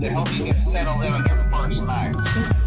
to help you get settled in on your first life.